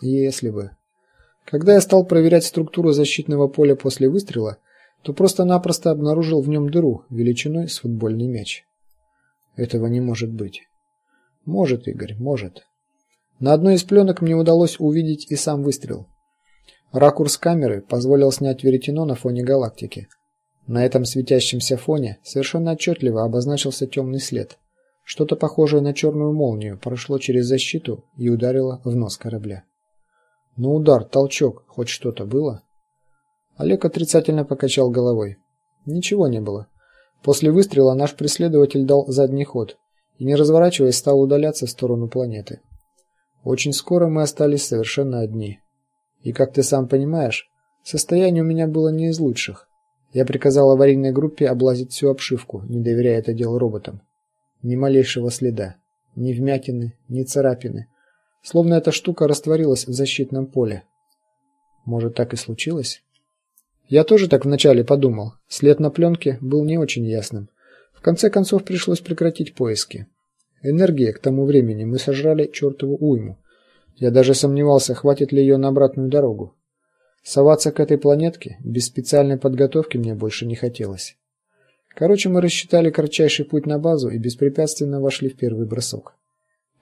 Если бы. Когда я стал проверять структуру защитного поля после выстрела, то просто-напросто обнаружил в нем дыру величиной с футбольный мяч. Этого не может быть. Может, Игорь, может. На одной из пленок мне удалось увидеть и сам выстрел. Ракурс камеры позволил снять веретено на фоне галактики. На этом светящемся фоне совершенно отчетливо обозначился темный след. Что-то похожее на черную молнию прошло через защиту и ударило в нос корабля. Но удар, толчок, хоть что-то было? Олег отрицательно покачал головой. Ничего не было. После выстрела наш преследователь дал задний ход и не разворачиваясь стал удаляться в сторону планеты. Очень скоро мы остались совершенно одни. И как ты сам понимаешь, состояние у меня было не из лучших. Я приказал аварийной группе облазить всю обшивку, не доверяя это дело роботам. Ни малейшего следа, ни вмятины, ни царапины. Словно эта штука растворилась в защитном поле. Может, так и случилось? Я тоже так вначале подумал. След на пленке был не очень ясным. В конце концов пришлось прекратить поиски. Энергии к тому времени мы сожрали чертову уйму. Я даже сомневался, хватит ли ее на обратную дорогу. Соваться к этой планетке без специальной подготовки мне больше не хотелось. Короче, мы рассчитали кратчайший путь на базу и беспрепятственно вошли в первый бросок.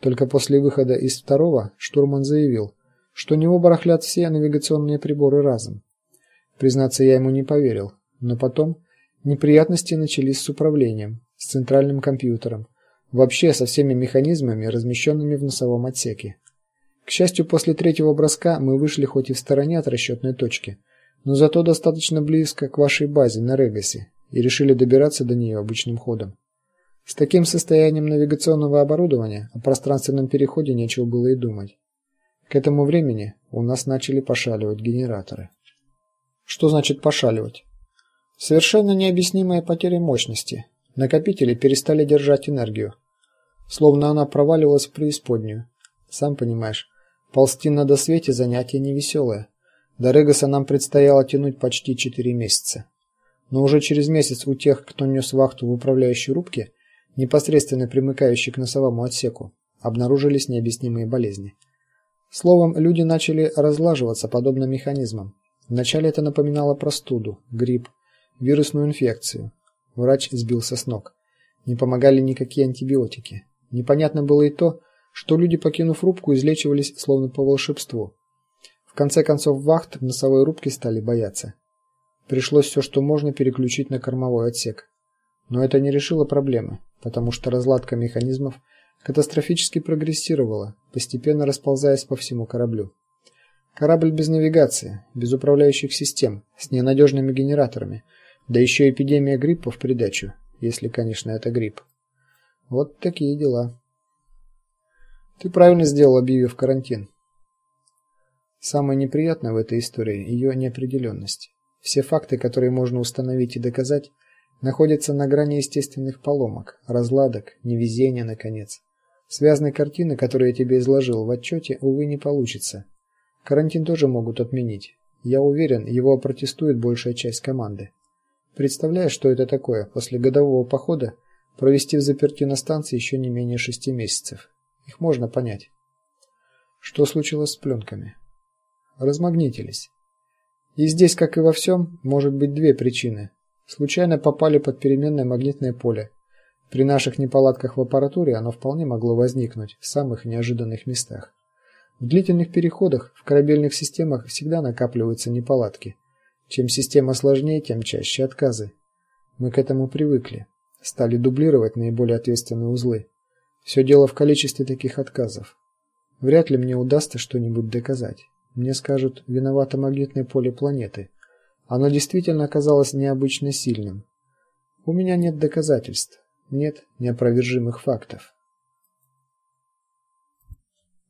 Только после выхода из второго штурман заявил, что у него барахлят все навигационные приборы разом. Признаться, я ему не поверил, но потом неприятности начались с управлением, с центральным компьютером, вообще со всеми механизмами, размещенными в носовом отсеке. К счастью, после третьего броска мы вышли хоть и в стороне от расчетной точки, но зато достаточно близко к вашей базе на Регасе и решили добираться до нее обычным ходом. С таким состоянием навигационного оборудования о пространственном переходе нечего было и думать. К этому времени у нас начали пошаливать генераторы. Что значит пошаливать? Совершенно необъяснимая потеря мощности. Накопители перестали держать энергию, словно она проваливалась в преисподнюю. Сам понимаешь, Ползти на досвете занятие невеселое. До Регаса нам предстояло тянуть почти четыре месяца. Но уже через месяц у тех, кто нес вахту в управляющей рубке, непосредственно примыкающей к носовому отсеку, обнаружились необъяснимые болезни. Словом, люди начали разлаживаться подобно механизмам. Вначале это напоминало простуду, грипп, вирусную инфекцию. Врач сбился с ног. Не помогали никакие антибиотики. Непонятно было и то, что люди, покинув рубку, излечивались словно по волшебству. В конце концов, вахт в носовой рубке стали бояться. Пришлось все, что можно, переключить на кормовой отсек. Но это не решило проблемы, потому что разладка механизмов катастрофически прогрессировала, постепенно расползаясь по всему кораблю. Корабль без навигации, без управляющих систем, с ненадежными генераторами, да еще эпидемия гриппа в придачу, если, конечно, это грипп. Вот такие дела. Ты правильно сделал, объявив карантин. Самое неприятное в этой истории ее неопределенность. Все факты, которые можно установить и доказать, находятся на грани естественных поломок, разладок, невезения наконец. Связной картины, которую я тебе изложил в отчете, увы, не получится. Карантин тоже могут отменить. Я уверен, его протестует большая часть команды. Представляешь, что это такое после годового похода провести в заперти на станции еще не менее шести месяцев? Их можно понять. Что случилось с пленками? Размагнитились. И здесь, как и во всем, может быть две причины. Случайно попали под переменное магнитное поле. При наших неполадках в аппаратуре оно вполне могло возникнуть в самых неожиданных местах. В длительных переходах в корабельных системах всегда накапливаются неполадки. Чем система сложнее, тем чаще отказы. Мы к этому привыкли, стали дублировать наиболее ответственные узлы. Все дело в количестве таких отказов. Вряд ли мне удастся что-нибудь доказать. Мне скажут, виновато магнитное поле планеты. Оно действительно оказалось необычно сильным. У меня нет доказательств, нет неопровержимых фактов.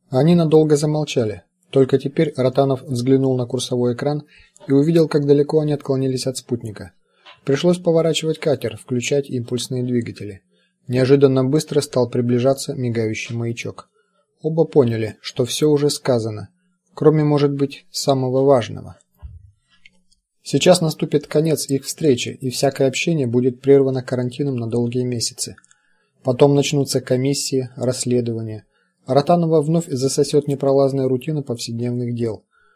Они надолго замолчали. Только теперь Ротанов взглянул на курсовой экран и увидел, как далеко они отклонились от спутника. Пришлось поворачивать катер, включать импульсные двигатели. Неожиданно быстро стал приближаться мигающий маячок. Оба поняли, что все уже сказано, кроме, может быть, самого важного. Сейчас наступит конец их встречи, и всякое общение будет прервано карантином на долгие месяцы. Потом начнутся комиссии, расследования, Ротанова вновь засосет непролазная рутина повседневных дел.